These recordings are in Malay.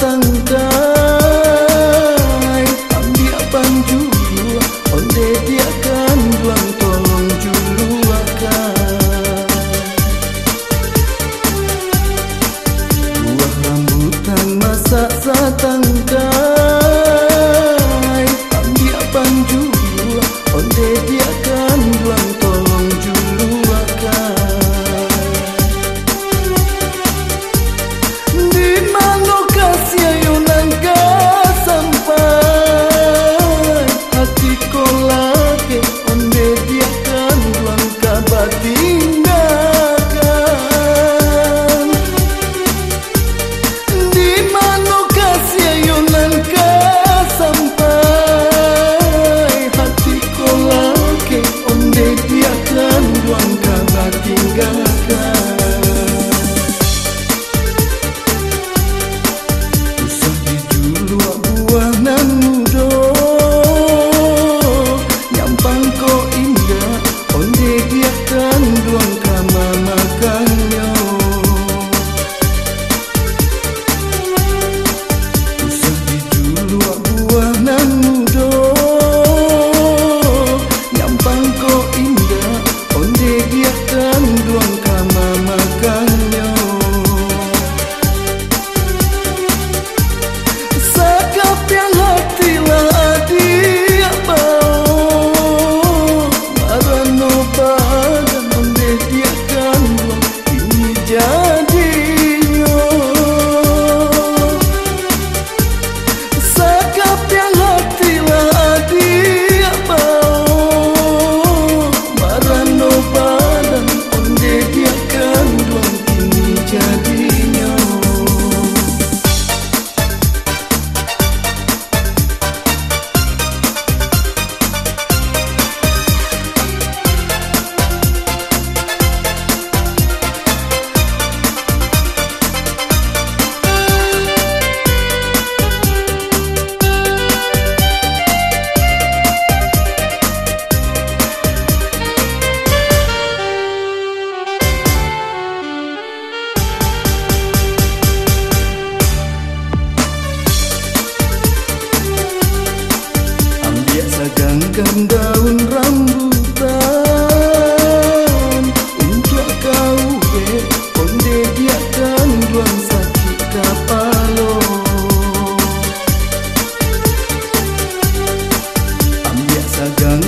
tangkai Ambil abang jua Onde dia kan duang Tolong juluakan Buah rambutan masak satangkai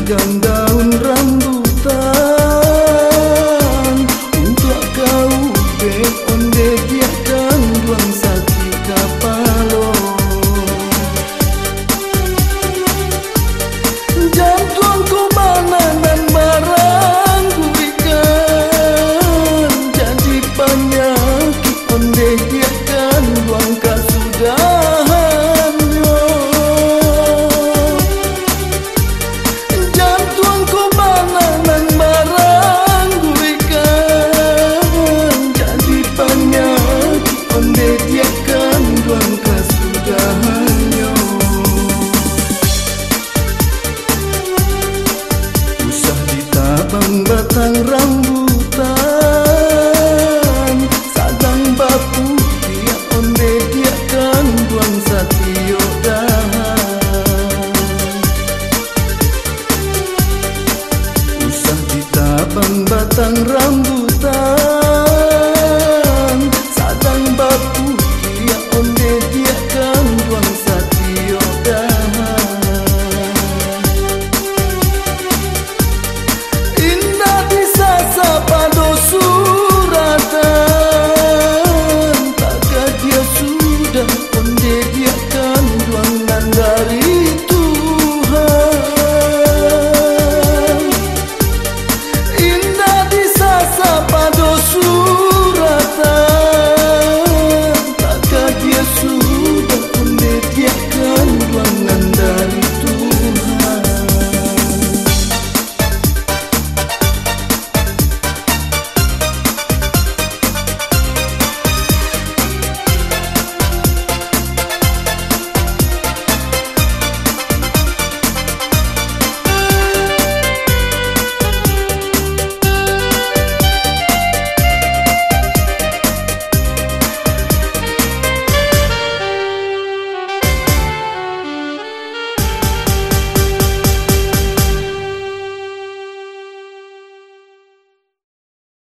done aku dia onde dia kan buang satio dah usah ditabang batang rambut